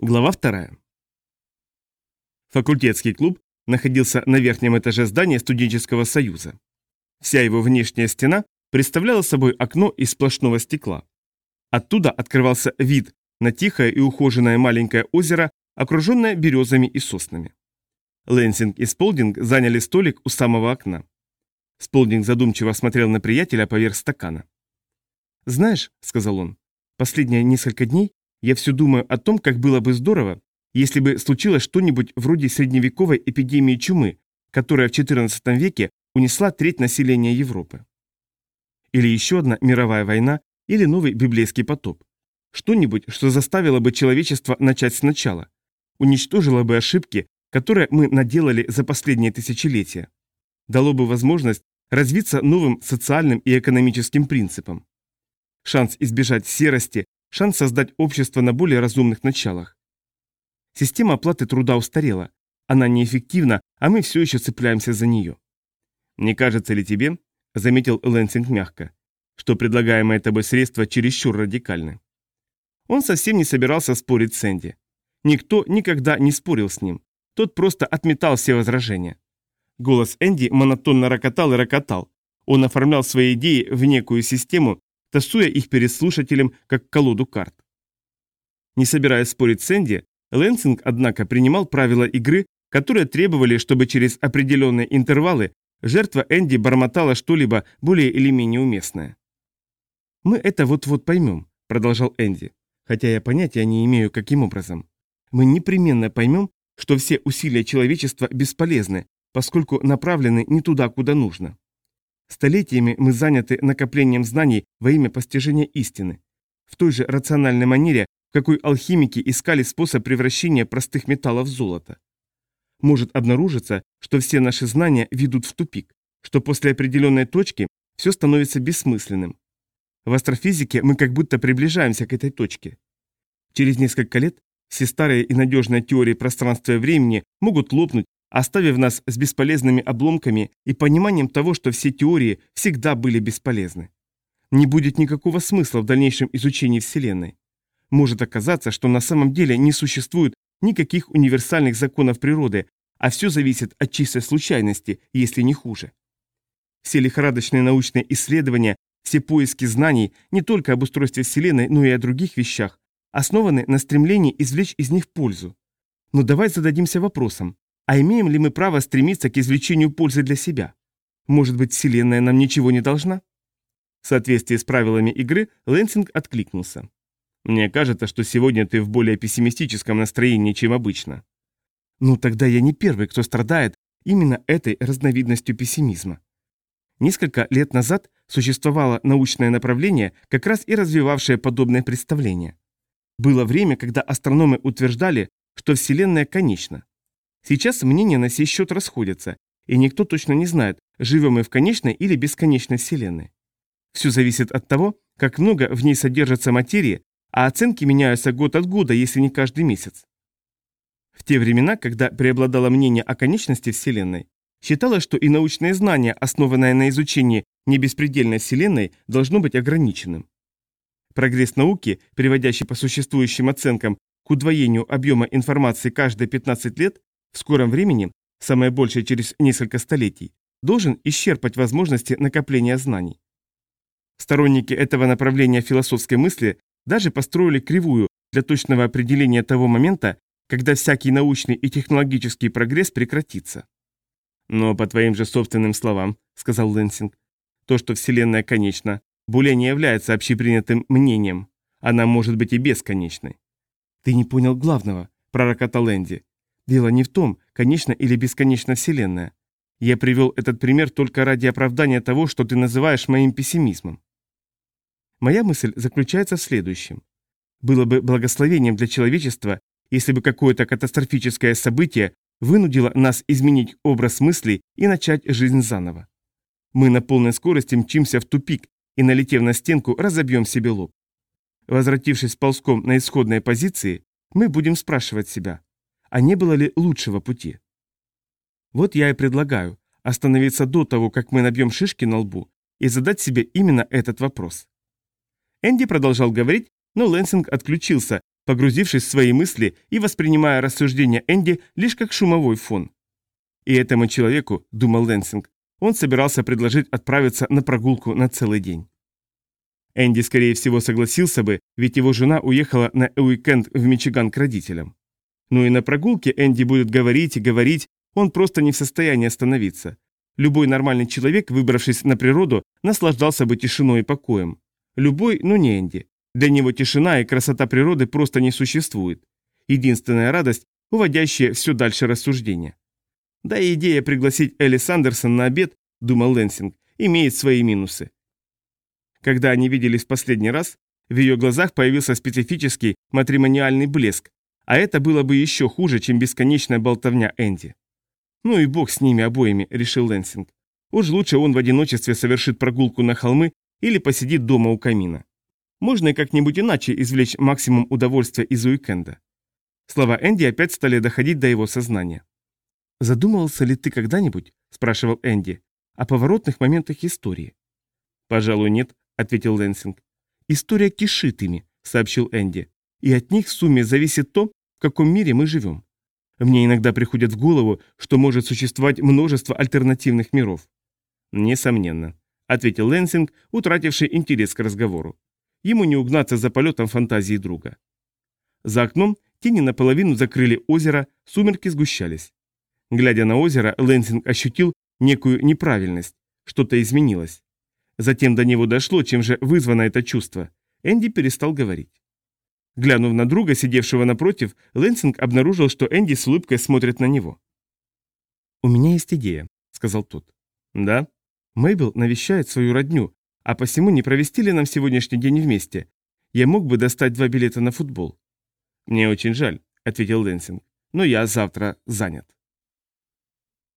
Глава вторая. Факультетский клуб находился на верхнем этаже здания студенческого союза. Вся его внешняя стена представляла собой окно из сплошного стекла. Оттуда открывался вид на тихое и ухоженное маленькое озеро, окруженное березами и соснами. Лэнсинг и Сполдинг заняли столик у самого окна. Сполдинг задумчиво смотрел на приятеля поверх стакана. «Знаешь», — сказал он, — «последние несколько дней я все думаю о том, как было бы здорово, если бы случилось что-нибудь вроде средневековой эпидемии чумы, которая в XIV веке унесла треть населения Европы. Или еще одна мировая война, или новый библейский потоп. Что-нибудь, что заставило бы человечество начать сначала, уничтожило бы ошибки, которые мы наделали за последние тысячелетия, дало бы возможность развиться новым социальным и экономическим принципам. Шанс избежать серости, шанс создать общество на более разумных началах. Система оплаты труда устарела. Она неэффективна, а мы все еще цепляемся за нее. «Не кажется ли тебе, — заметил Лэнсинг мягко, — что предлагаемые тобой средства чересчур радикальны?» Он совсем не собирался спорить с Энди. Никто никогда не спорил с ним. Тот просто отметал все возражения. Голос Энди монотонно рокотал и рокотал. Он оформлял свои идеи в некую систему, тасуя их перед слушателем, как колоду карт. Не собираясь спорить с Энди, Лэнсинг, однако, принимал правила игры, которые требовали, чтобы через определенные интервалы жертва Энди бормотала что-либо более или менее уместное. «Мы это вот-вот поймем», — продолжал Энди, хотя я понятия не имею, каким образом. «Мы непременно поймем, что все усилия человечества бесполезны, поскольку направлены не туда, куда нужно. Столетиями мы заняты накоплением знаний во имя постижения истины. В той же рациональной манере, в какой алхимики искали способ превращения простых металлов в золото. Может обнаружиться, что все наши знания ведут в тупик, что после определенной точки все становится бессмысленным. В астрофизике мы как будто приближаемся к этой точке. Через несколько лет все старые и надежные теории пространства и времени могут лопнуть оставив нас с бесполезными обломками и пониманием того, что все теории всегда были бесполезны. Не будет никакого смысла в дальнейшем изучении Вселенной. Может оказаться, что на самом деле не существует никаких универсальных законов природы, а все зависит от чистой случайности, если не хуже. Все лихорадочные научные исследования, все поиски знаний не только об устройстве Вселенной, но и о других вещах, основаны на стремлении извлечь из них пользу. Но давай зададимся вопросом, а имеем ли мы право стремиться к извлечению пользы для себя? Может быть, Вселенная нам ничего не должна? В соответствии с правилами игры Лэнсинг откликнулся. Мне кажется, что сегодня ты в более пессимистическом настроении, чем обычно. Ну тогда я не первый, кто страдает именно этой разновидностью пессимизма. Несколько лет назад существовало научное направление, как раз и развивавшее подобное представление. Было время, когда астрономы утверждали, что Вселенная конечна. Сейчас мнения на сей счет расходятся, и никто точно не знает, живем мы в конечной или бесконечной Вселенной. Все зависит от того, как много в ней содержится материи, а оценки меняются год от года, если не каждый месяц. В те времена, когда преобладало мнение о конечности Вселенной, считалось, что и научное знание, основанное на изучении небеспредельной Вселенной, должно быть ограниченным. Прогресс науки, приводящий по существующим оценкам к удвоению объема информации каждые 15 лет, в скором времени, самое большее через несколько столетий, должен исчерпать возможности накопления знаний. Сторонники этого направления философской мысли даже построили кривую для точного определения того момента, когда всякий научный и технологический прогресс прекратится. «Но по твоим же собственным словам», — сказал Лэнсинг, «то, что Вселенная конечна, более не является общепринятым мнением. Она может быть и бесконечной». «Ты не понял главного», — пророкотал Энди. Дело не в том, конечно или бесконечно Вселенная. Я привел этот пример только ради оправдания того, что ты называешь моим пессимизмом. Моя мысль заключается в следующем. Было бы благословением для человечества, если бы какое-то катастрофическое событие вынудило нас изменить образ мыслей и начать жизнь заново. Мы на полной скорости мчимся в тупик и, налетев на стенку, разобьем себе лоб. Возвратившись ползком на исходные позиции, мы будем спрашивать себя, а не было ли лучшего пути? Вот я и предлагаю остановиться до того, как мы набьем шишки на лбу, и задать себе именно этот вопрос. Энди продолжал говорить, но Лэнсинг отключился, погрузившись в свои мысли и воспринимая рассуждения Энди лишь как шумовой фон. И этому человеку, думал Лэнсинг, он собирался предложить отправиться на прогулку на целый день. Энди, скорее всего, согласился бы, ведь его жена уехала на уикенд в Мичиган к родителям. Ну и на прогулке Энди будет говорить и говорить, он просто не в состоянии остановиться. Любой нормальный человек, выбравшись на природу, наслаждался бы тишиной и покоем. Любой, но не Энди. Для него тишина и красота природы просто не существует. Единственная радость, уводящая все дальше рассуждения. Да и идея пригласить Элли Сандерсон на обед, думал Лэнсинг, имеет свои минусы. Когда они виделись в последний раз, в ее глазах появился специфический матримониальный блеск, а это было бы еще хуже, чем бесконечная болтовня Энди. «Ну и бог с ними обоими», — решил Лэнсинг. «Уж лучше он в одиночестве совершит прогулку на холмы или посидит дома у камина. Можно и как-нибудь иначе извлечь максимум удовольствия из уикенда». Слова Энди опять стали доходить до его сознания. «Задумывался ли ты когда-нибудь, — спрашивал Энди, — о поворотных моментах истории?» «Пожалуй, нет», — ответил Лэнсинг. «История кишит ими», — сообщил Энди. «И от них в сумме зависит то, в каком мире мы живем. Мне иногда приходит в голову, что может существовать множество альтернативных миров». «Несомненно», — ответил Лэнсинг, утративший интерес к разговору. Ему не угнаться за полетом фантазии друга. За окном тени наполовину закрыли озеро, сумерки сгущались. Глядя на озеро, Лэнсинг ощутил некую неправильность, что-то изменилось. Затем до него дошло, чем же вызвано это чувство. Энди перестал говорить. Глянув на друга, сидевшего напротив, Лэнсинг обнаружил, что Энди с улыбкой смотрит на него. «У меня есть идея», — сказал тот. «Да?» Мэйбл навещает свою родню, а посему не провести ли нам сегодняшний день вместе? Я мог бы достать два билета на футбол». «Мне очень жаль», — ответил Лэнсинг, — «но я завтра занят».